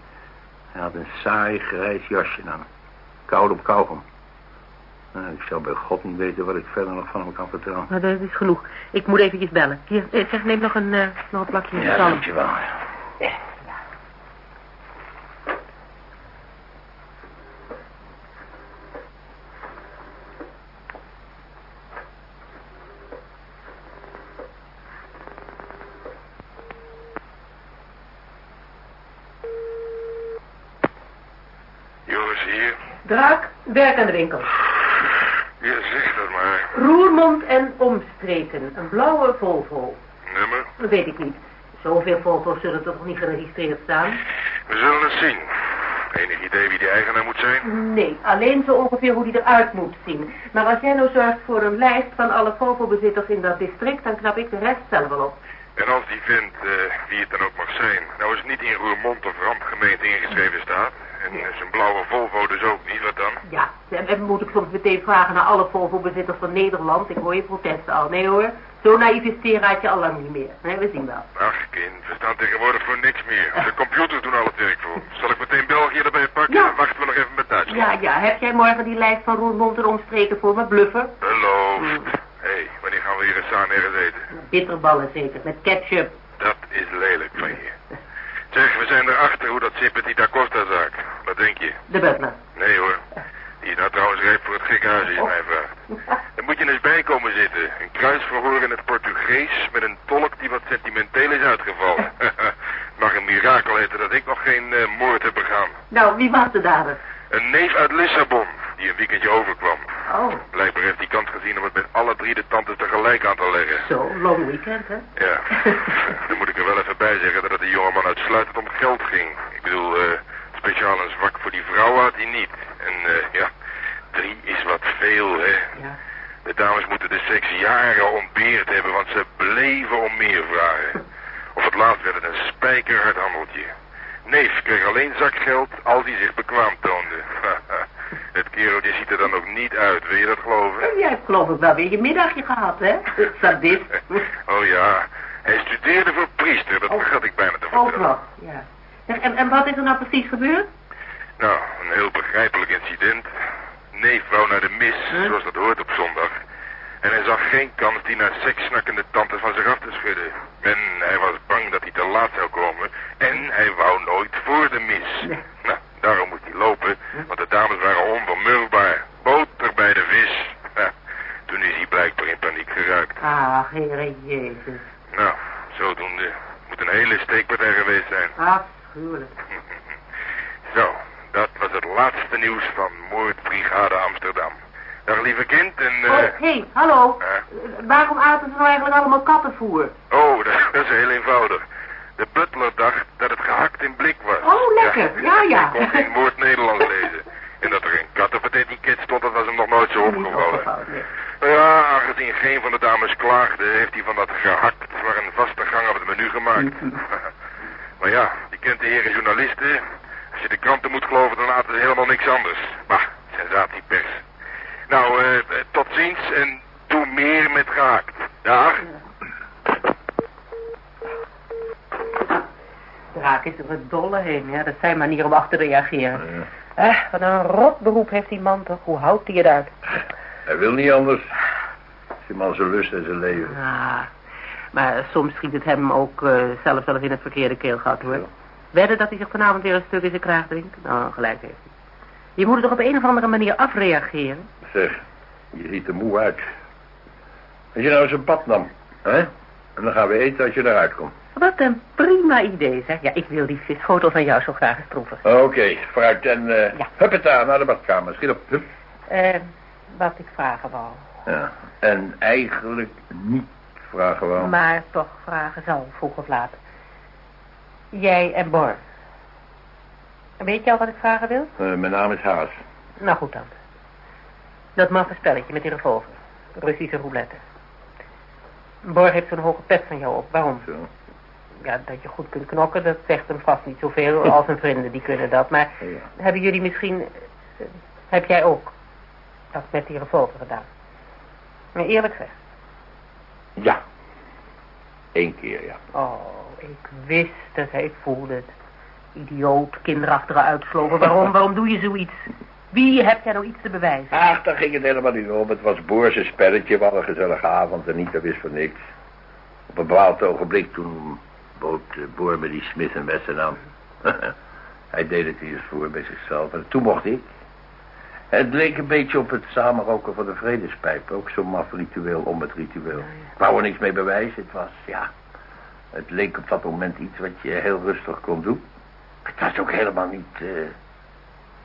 Hij had een saai grijs jasje aan. Koud op kauwgom. Nou, ik zou bij God niet weten wat ik verder nog van hem kan vertellen. Maar dat is genoeg. Ik moet eventjes bellen. Hier, eh, zeg, neem nog een, eh, nog een plakje Ja, dankjewel. Joris hier. Aan de winkel. Ja, zeg dat maar. Roermond en omstreken. Een blauwe Volvo. Nummer? Dat weet ik niet. Zoveel Volvo's zullen toch nog niet geregistreerd staan? We zullen het zien. Enig idee wie de eigenaar moet zijn? Nee, alleen zo ongeveer hoe die eruit moet zien. Maar als jij nou zorgt voor een lijst van alle Volvo-bezitters in dat district... dan knap ik de rest zelf wel op. En als die vent, eh, wie het dan ook mag zijn, nou eens niet in Roermond of Rampgemeente ingeschreven staat. En eh, zijn blauwe Volvo dus ook niet, wat dan? Ja, en en moet ik soms meteen vragen naar alle Volvo-bezitters van Nederland. Ik hoor je protesten al. Nee hoor, zo naïef is Teraatje al lang niet meer. Nee, we zien wel. Ach, kind, we staan tegenwoordig voor niks meer. De computers doen al het werk voor. Zal ik meteen België erbij pakken? Ja. Dan wachten we nog even met Duitsland. Ja, ja, heb jij morgen die lijst van Roermond en omstreken voor me, bluffer? Beloofd. Hé, hey, wanneer gaan we hier eens samen ergens eten? Bitterballen zeker, met ketchup. Dat is lelijk van je. Zeg, we zijn erachter hoe dat zit met die Da Costa-zaak. Denk je? De butler. Nee hoor. Die is nou trouwens rijp voor het gekhuis, als je mij vraagt. Dan moet je eens bij komen zitten. Een kruisverhoor in het Portugees met een tolk die wat sentimenteel is uitgevallen. Mag een mirakel heten dat ik nog geen eh, moord heb begaan. Nou, wie was de dader? Een neef uit Lissabon, die een weekendje overkwam. Oh, Blijkbaar heeft die kant gezien om het met alle drie de tantes tegelijk aan te leggen. zo, long weekend, hè? Ja, dan moet ik er wel even bij zeggen dat het die jongeman uitsluitend om geld ging. Ik bedoel, eh, speciaal een zwak voor die vrouw had hij niet. En eh, ja, drie is wat veel, hè. Ja. De dames moeten de seks jaren ontbeerd hebben, want ze bleven om meer vragen. Of het laatst werd het een spijkerhard handeltje. Neef kreeg alleen zakgeld als hij zich bekwaam toonde. het kereltje ziet er dan ook niet uit, wil je dat geloven? Jij hebt geloof ik wel weer je middagje gehad, hè? Sadist. Oh ja, hij studeerde voor priester, dat Oh. vergat ik bijna te Ook vertellen. nog, ja. En, en wat is er nou precies gebeurd? Nou, een heel begrijpelijk incident. Neef wou naar de mis, Huh? zoals dat hoort op zondag. En hij zag geen kans die naar sekssnakkende tante van zich af te schudden. En hij was bang dat hij te laat zou komen. En hij wou nooit voor de mis. Nee. Nou, daarom moest hij lopen, want de dames waren onvermurwbaar. Boter bij de vis. Toen is hij blijkbaar in paniek geraakt. Ach, Heere Jezus. Nou, zodoende. Moet een hele steekpartij geweest zijn. Afschuwelijk. Zo, dat was het laatste nieuws van Moordbrigade Amsterdam. Dag lieve kind en... eh, Oh, hé, hey, hallo. Ja. Eh, Waarom aten ze nou eigenlijk allemaal kattenvoer? Oh, dat, dat is heel eenvoudig. De butler dacht dat het gehakt in blik was. Oh, lekker. Ja, ja. Hij kon geen woord Nederlands lezen. En dat er een kattenvertetiket stond, dat was hem nog nooit zo opgevallen. nee. Ja, aangezien geen van de dames klaagde, heeft hij van dat gehakt maar een vaste gang op het menu gemaakt. Maar ja, je kent de heren journalisten. Als je de kranten moet geloven, dan laten ze helemaal niks anders. Bah, sensatiepers. Nou, eh, eh, tot ziens en doe meer met gehakt. Dag. Draak is er het dolle heen, ja. Dat is zijn manier om achter te reageren. Eh, wat een rot beroep heeft die man toch. Hoe houdt hij het uit? Hij wil niet anders. Als die man zijn lust en zijn leven. Ah, maar soms schiet het hem ook eh, zelfs wel eens in het verkeerde keelgat, hoor. Wedden dat hij zich vanavond weer een stuk in zijn kraag drinkt? Nou, gelijk heeft hij. Je moet er toch op een of andere manier afreageren? Zeg, je ziet er moe uit. Als je nou eens een bad nam, hè? En dan gaan we eten als je eruit komt. Wat een prima idee, zeg. Ja, ik wil die visfoto van jou zo graag eens proeven. Oké, vooruit en eh Ja. huppeta naar de badkamer. Schiet op. Hup. Eh, wat ik vragen wou. Ja. En eigenlijk niet vragen wel. Maar toch vragen zal, vroeg of laat. Jij en Bor. Weet je al wat ik vragen wil? Eh, mijn naam is Haas. Nou goed dan. Dat maffe spelletje met die revolver. Russische roulette. Bor heeft zo'n hoge pet van jou op. Waarom? Zo. Ja, dat je goed kunt knokken, dat zegt hem vast niet zoveel als zijn vrienden, die kunnen dat. Maar Ja. hebben jullie misschien... eh, heb jij ook dat met die revolver gedaan? Maar eerlijk zeg. Ja. Eén keer, ja. Oh, ik wist het, ik voelde het. Idioot, kinderachtige uitsloven. Waarom, waarom doe je zoiets? Wie heb jij nou iets te bewijzen? Ach, daar ging het helemaal niet om. Het was Boers een spelletje. We hadden een gezellige avond en niet, dat wist van niks. Op een bepaald ogenblik toen bood eh, Boer me die Smith en Wesson aan. Hij deed het eerst voor bij zichzelf en toen mocht ik. Het leek een beetje op het samenroken van de vredespijp. Ook zo'n maf ritueel om het ritueel. Ik wou er niks mee bewijzen. Het was, ja... Het leek op dat moment iets wat je heel rustig kon doen. Het was ook helemaal niet... eh,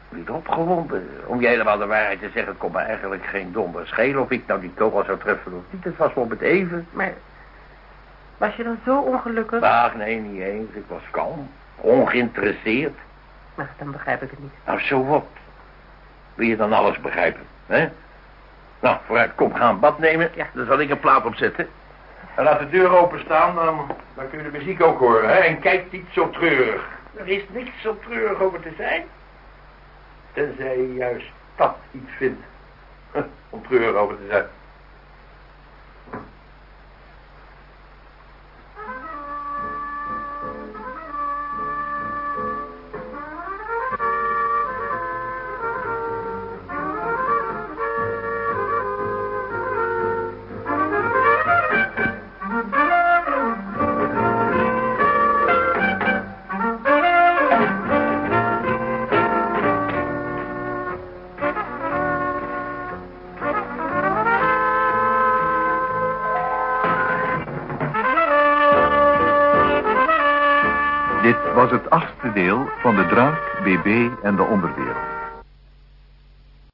niet opgewonden. Om je helemaal de waarheid te zeggen, het kon me eigenlijk geen donder schelen of ik nou die kogel zou treffen of niet. Het was wel met even. Maar was je dan zo ongelukkig? Ach, nee, niet eens. Ik was kalm. Ongeïnteresseerd. Nou, dan begrijp ik het niet. Nou, zo wat. Wil je dan alles begrijpen, hè? Nou, vooruit, kom, ga een bad nemen. Ja. Dan zal ik een plaat opzetten. En laat de deur openstaan, dan, dan kun je de muziek ook horen, hè? En kijk niet zo treurig. Er is niks zo treurig over te zijn. Tenzij je juist dat iets vindt. Om treurig over te zijn. BB en de Onderwereld.